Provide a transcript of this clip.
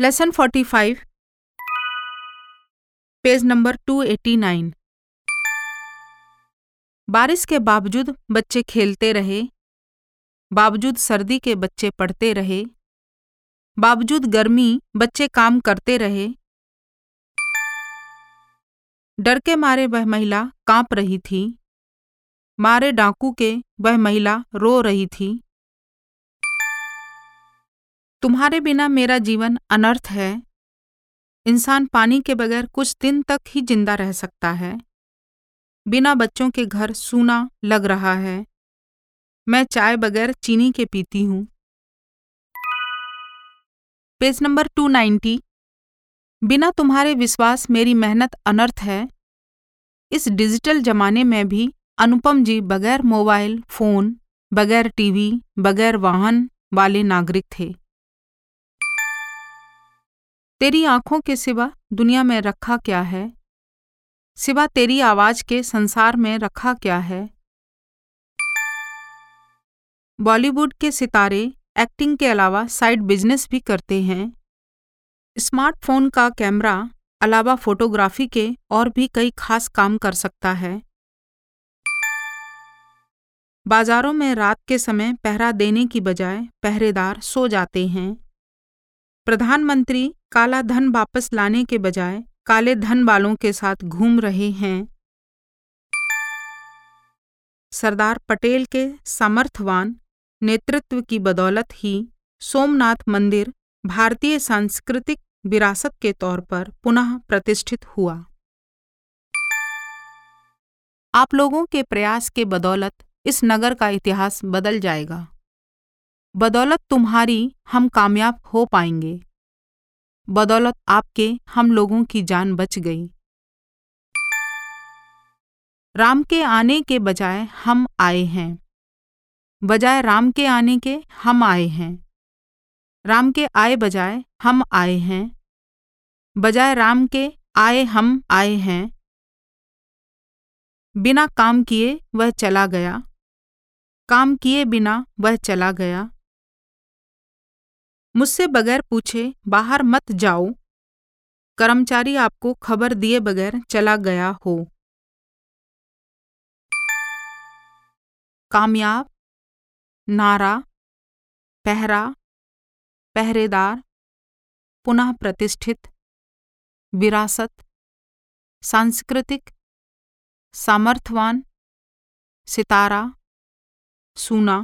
Lesson 45 page number 289 बारिश के बावजूद बच्चे खेलते रहे। बावजूद सर्दी के बच्चे पढ़ते रहे। बावजूद गर्मी बच्चे काम करते रहे। डर के मारे वह महिला काँप रही थी। मारे डाकू के वह महिला रो रही थी। तुम्हारे बिना मेरा जीवन अनर्थ है। इंसान पानी के बगैर कुछ दिन तक ही ज़िंदा रह सकता है। बिना बच्चों के घर सूना लग रहा है। मैं चाय बगैर चीनी के पीती हूँ। पेज नंबर 290 बिना तुम्हारे विश्वास मेरी मेहनत अनर्थ है। इस डिजिटल जमाने में भी अनुपम जी बगैर मोबाइल, फ़ोन, बगैर टीवी, बगैर वाहन वाले नागरिक थे। तेरी आँखों के सिवा दुनिया में रखा क्या है? सिवा तेरी आवाज़ के संसार में रखा क्या है? बॉलीवुड के सितारे, एक्टिंग के अलावा साइड बिज़नेस भी करते हैं। स्मार्टफ़ोन का कैमरा, अलावा फोटोग्राफी के और भी कई खास काम कर सकता है। बाजारों में रात के समय पहरा देने की बजाय पहरेदार सो जाते हैं। प्रधानमंत्री काला धन वापस लाने के बजाय काले धन वालों के साथ घूम रहे हैं। सरदार पटेल के सामर्थ्यवान नेतृत्व की बदौलत ही सोमनाथ मंदिर भारतीय सांस्कृतिक विरासत के तौर पर पुनः प्रतिष्ठित हुआ। आप लोगों के प्रयास के बदौलत इस नगर का इतिहास बदल जाएगा। बदौलत तुम्हारी हम कामयाब हो पाएँगे। बदौलत आपके हम लोगों की जान बच गई। राम के आने के बजाय हम आए हैं। बजाय राम के आने के हम आए हैं। राम के आए बजाय हम आए हैं। बजाय राम के आए हम आए हैं। बिना काम किए वह चला गया। काम किए बिना वह चला गया। मुझसे बगैर पूछे, बाहर मत जाओ। कर्मचारी आपको खबर दिए बगैर चला गया हो। कामयाब, नारा, पहरा, पहरेदार, पुनः प्रतिष्ठित, विरासत, सांस्कृतिक, सामर्थ्यवान, सितारा सूना